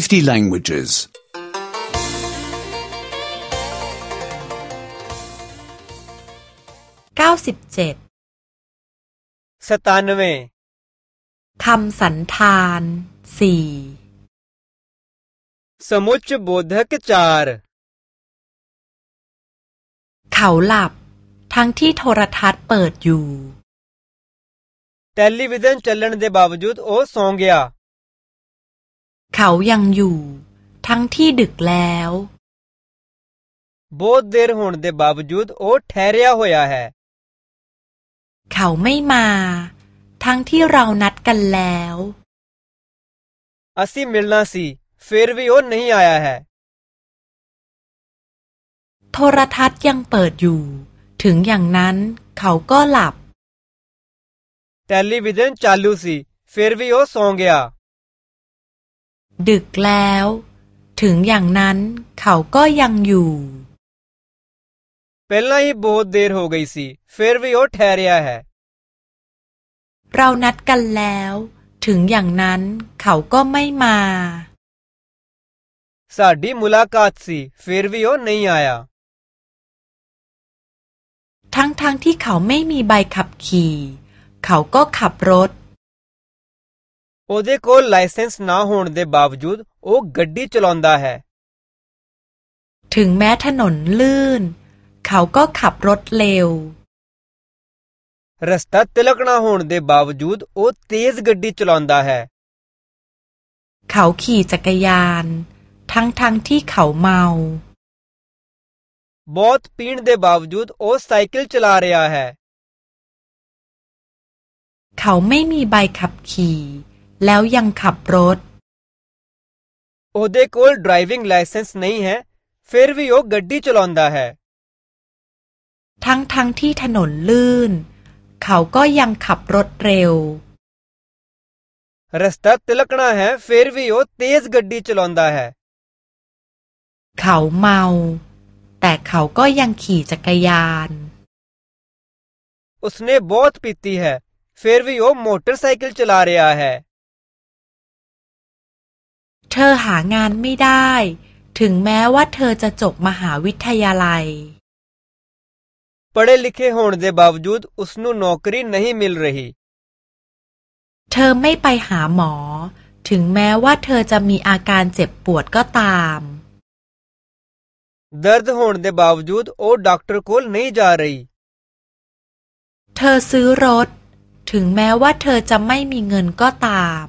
50 languages. 97 सतानवे คำสันธานสี่ समुच्च ब ो ध ารा र เขาหลับ ทั้งที่โทรทัศน์เปิดอยู่ टेलीविजन चलने के ब ा व โอ द ओ งเ ग ียขายังอยู่ ทั้งที่ดึกแล้วบทเดรหุนเดบาบจุดโอแทรียหยาเหเขาไม่มา ทั้งที่เรานัดกันแล้วอาซีมิลนาสีเฟรวิโอนไม่อายาโทรทัศน์ยังเปิดอยู่ ถึงอย่างนั้นเขาก็หลับ ทีวีดันจัลลูซีเฟรวิโอส่งเกียดึกแล้ว ถึงอย่างนั้นเขาก็ยังอยู่เ ह ल ा ही बहुत ฮे र हो गई सी फिर भी ีोโอแท य ा है เรานัดกันแล้ว ถึงอย่างนั้นเขาก็ไม่มาซาดีมุลากาต सी ฟิร์ว व โอไม่มาทั้งๆทที่เขาไม่มีใบขับขี่ เขาก็ขับรถ ਉਹਦੇ ਕੋਲ ਲਾਇਸੈਂਸ ਨਾ ਹੋਣ ਦੇ ਬਾਵਜੂਦ ਉਹ ਗੱਡੀ ਚਲਾਉਂਦਾ ਹੈ ถึงแม้ถนนลื่นเขาก็ขับรถเร็ว ਰਸਤਾ ਤਿਲਕ ਨਾ ਹੋਣ ਦੇ ਬਾਵਜੂਦ ਉਹ ਤੇਜ਼ ਗੱਡੀ ਚਲਾਉਂਦਾ ਹੈ เขาขี่จักรยานทั้งๆทที่เขาเมา ਬਹੁਤ ਪੀਣ ਦੇ ਬਾਵਜੂਦ ਉਹ ਸਾਈਕਲ ਚਲਾ ਰਿਹਾ ਹੈ เขาไม่มีใบขับขี่แล้ว ยังขับรถ ਉਹਦੇ ਕੋਲ ਡਰਾਈਵਿੰਗ ਲਾਇਸੈਂਸ ਨਹੀਂ ਹੈ ਫਿਰ ਵੀ ਉਹ ਗੱਡੀ ਚਲਾਉਂਦਾ ਹੈ ทั้งทั้งที่ถนนลื่นเขาก็ยังขับรถเร็ว ਰਸਤਾ ਤਿਲਕਣਾ ਹੈ ਫਿਰ ਵੀ ਉਹ ਤੇਜ਼ ਗੱਡੀ ਚਲਾਉਂਦਾ ਹੈ เขาเมาแต่เขาก็ยังขี่จักรยาน ਉਸਨੇ ਬਹੁਤ ਪੀਤੀ ਹੈ ਫਿਰ ਵੀ ਉਹ ਮੋਟਰਸਾਈਕਲ ਚਲਾ ਰਿਹਾ ਹੈ เธอหางานไม่ได้ ถึงแม้ว่าเธอจะจบมหาวิทยาลัยป ढ ลิขि ख े होने के बावजूद उसनु नौकरी न ह ीเธอ ไม่ไปหาหมอ ถึงแม้ว่าเธอ จะมีอาการเจ็บปวดก็ตาม द र ด द होने के बावजूद वो डॉक्टर को न ह ी่ जा रही เธอซื้อรถ ถึงแม้ว่าเธอจะไม่มีเงินก็ตาม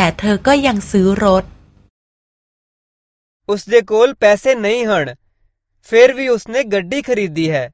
แต่เธอก็ยังซื้อรถ कोल पैसे नहीं हन फिर भी उसने गड्डी खरीदी है